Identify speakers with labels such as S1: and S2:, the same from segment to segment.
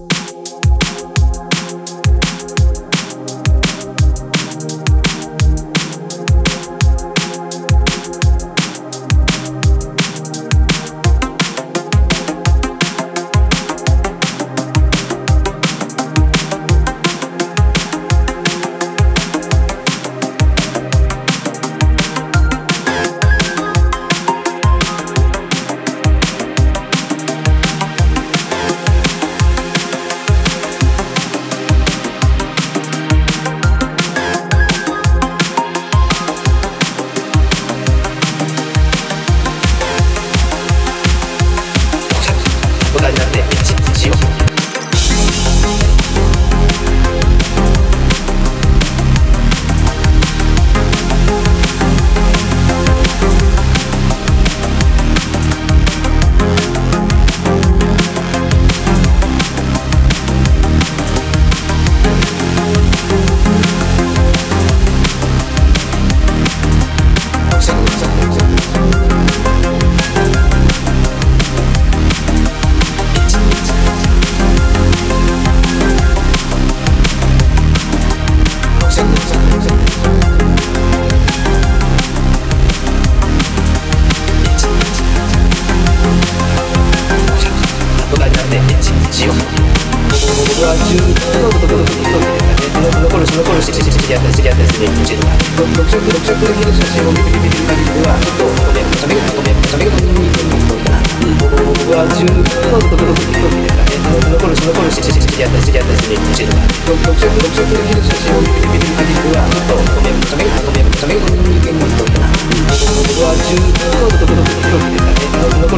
S1: Thank you. ね一日を僕は中のこところにとってね残るし残るし知り合ったり知り合ったりする一日とか独食独食の命の死を見て見てる限りではとここでしゃべることでしゃべることにとってな僕は中のこところにとってね残るし残るし知り合ったり知り合ったりする一日とか独食独食の命の死を見て見てる限りではとここでしゃべることでしゃべることにとってな僕は中のこところにとってね残る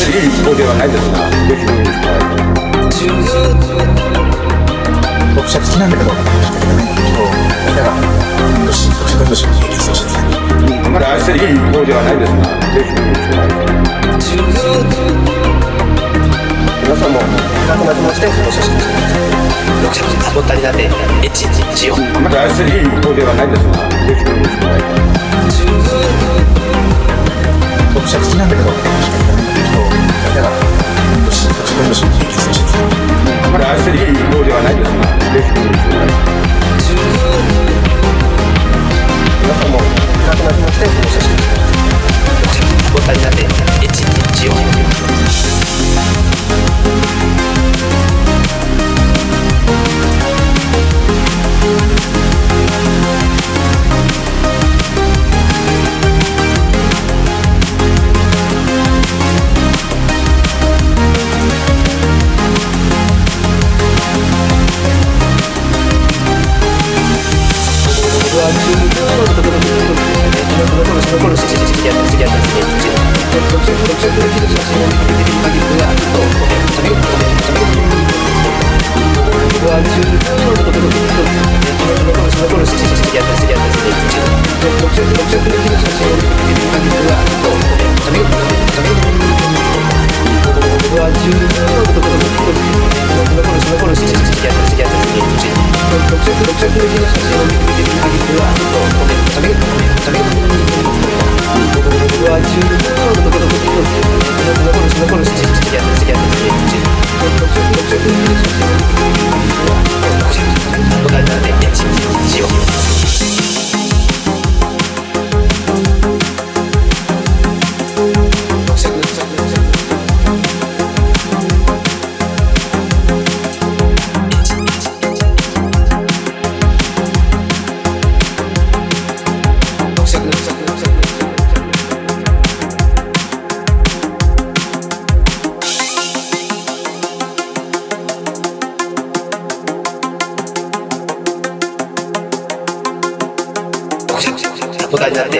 S1: する一方ではないですがぜひ見に来てもらいたい読者好きなんだけど聞いてくれないみんながどしどしどしリリースをしてさあまり愛してる一方ではないですがぜひ見に来てもらいたい皆さんも仲間ともしてお写真してください読者のサボったりだってエッチエッチしようあまり愛してる一方ではないですがぜひ見に来てもだいたい Thank you. 大人になって、